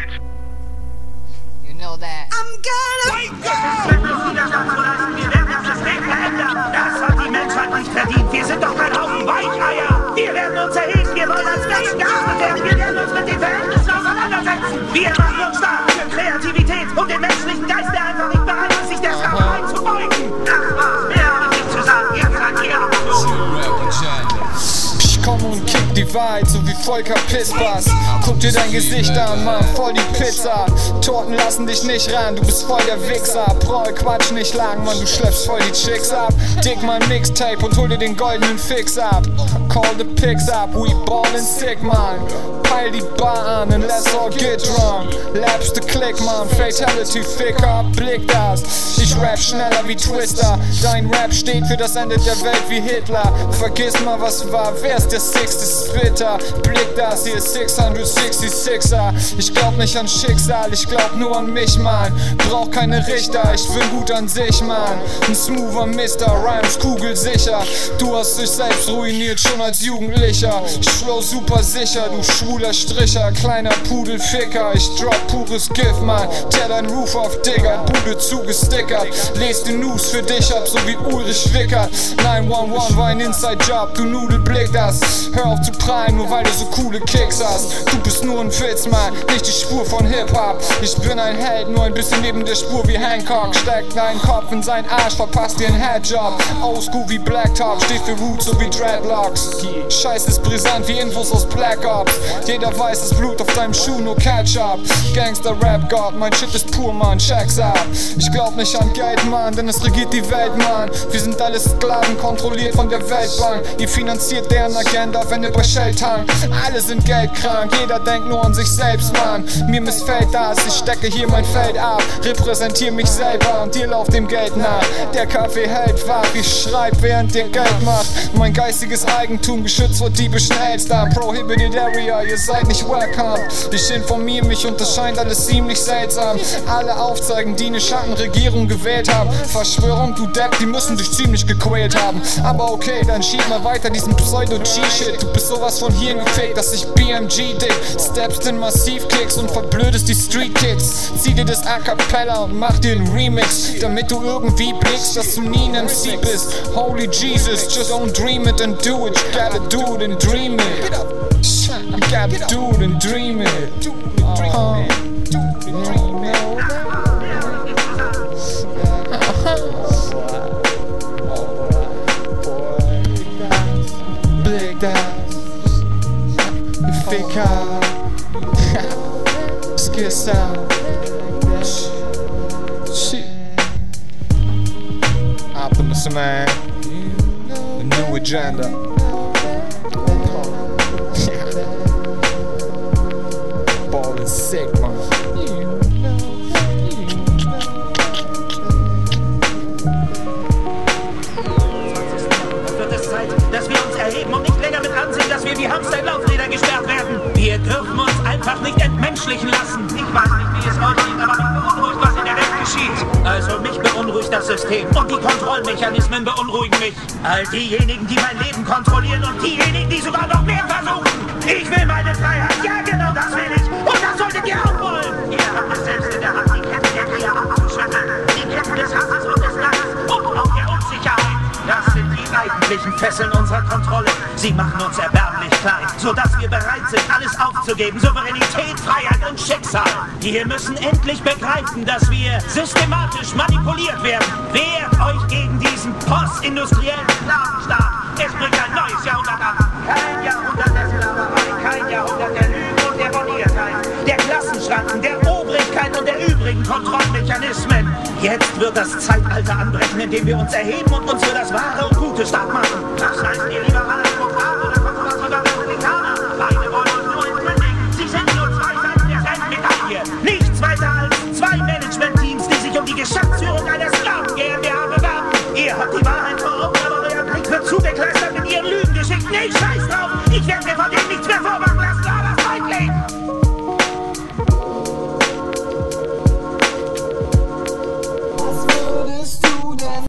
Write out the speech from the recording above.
bitch. You know that. I'm gonna Wenn wir und kick die Wahrheit, so wie Volker Pissbass. Guck dir dein Gesicht an, Mann, voll die Pizza. Torten lassen dich nicht ran, du bist voll der Wichser. Brauch Quatsch nicht lang, Mann, du schleppst voll die Chicks ab. Dick mein Mixtape und hol dir den goldenen Fix ab. Call the pics up, we ballin' sick, man. Peil die Bar an and let's all get drunk. Laps the click, man, Fatality, Ficker, blick das. Ich rap schneller wie Twister. Dein Rap steht für das Ende der Welt wie Hitler. Vergiss mal, was war, wer ist der sixte Spitter? Blick das, hier ist 666er. Ich glaub nicht an Schicksal, ich glaub nur an mich, man. Brauch keine Richter, ich bin gut an sich, man. Ein smoother Mister, Rhymes kugelsicher. Du hast dich selbst ruiniert, schon als Jugendlicher. Ich flow super sicher, du schwuler Stricher, kleiner Pudelficker. Ich drop pures Gift, man. Tear dein Roof auf, Digger, Bude zugestickert. Les die News für dich ab, so wie Ulrich Wickert. 911 war ein Inside-Job, du Nudelblick das. Hör auf zu prallen, nur weil du so coole Kicks hast. Du bist nur ein Witz, man, nicht die Spur von Hip-Hop. Ich bin ein Held, nur ein bisschen neben der Spur wie Hancock. Steckt deinen Kopf in seinen Arsch, verpasst dir einen Headjob. Oldschool wie Blacktop, steht für Roots so wie Dreadlocks. Scheiß ist brisant wie Infos aus Black Ops. Jeder weiß, das Blut auf deinem Schuh, nur Ketchup. Gangster-Rap-God, mein Shit ist pur, man, check's ab. Ich glaub nicht an Geld, man, denn es regiert die Welt, man. Wir sind alle Sklaven, kontrolliert von der Weltbank. Ihr finanziert deren Agenda, wenn ihr bei Shell tankt. Alle sind geldkrank, jeder denkt nur an sich selbst, man. Mir missfällt das, ich stecke hier mein Feld ab. Repräsentiere mich selber und ihr lauft dem Geld nach. Der Kaffee hält wach, ich schreib, während ihr Geld macht. Mein geistiges Eigentum geschützt vor diebischen Elstern. Prohibited Area, ihr seid nicht welcome. Ich informiere mich und das scheint alles ziemlich seltsam. Alle aufzeigen, die eine Schattenregierung gewählt haben. Verschwörung, du Depp, die müssen dich ziemlich gequält haben. Aber okay, dann schieb mal weiter diesen Pseudo-G-Shit. Du bist sowas von Hirn gefaked, dass ich BMG dick. Steppst in Massivkicks und verblödest die Street Kids. Zieh dir das A Cappella und mach dir einen Remix, damit du irgendwie blickst, dass du nie ein MC bist. Holy Jesus, just don't dream it and do it. You gotta do it and dream it. You gotta do it and dream it. Uh-huh. Blick you Ficker, Skissa, shit. Optimus man, the new agenda. Ball is sick, man. wird es Zeit, dass wir uns erheben und nicht länger mit ansehen, dass wir wie Hamster in Laufräder gesperrt werden. Wir dürfen uns einfach nicht entmenschlichen lassen. Ich weiß nicht, wie es euch geht, aber mich beunruhigt, was in der Welt geschieht. Also mich beunruhigt das System und die Kontrollmechanismen beunruhigen mich. All diejenigen, die mein Leben kontrollieren und diejenigen, die sogar noch mehr versuchen. Ich will meine Freiheit, ja genau das will ich. Und das solltet ihr auch wollen. Ihr habt es selbst in der Hand, die Ketten der Kreatur zu schütteln. Die Ketten des Hasses und des Landes und auch der Unsicherheit. Das sind die eigentlichen Fesseln unserer Kontrolle. Sie machen uns erbärmlich klein, sodass wir bereit sind, alles aufzugeben. Souveränität, Freiheit und Schicksal. Wir müssen endlich begreifen, dass wir systematisch manipuliert werden. Wehrt euch gegen diesen postindustriellen Sklavenstaat. Es bricht ein neues Jahrhundert an. Kein Jahrhundert der Sklaverei, kein Jahrhundert der Lügen und der Boniertheit, der Klassenschranken, der Obrigkeit und der übrigen Kontrollmechanismen. Jetzt wird das Zeitalter anbrechen, in dem wir uns erheben und uns für das wahre und gute stark machen. Die sich um die Geschäftsführung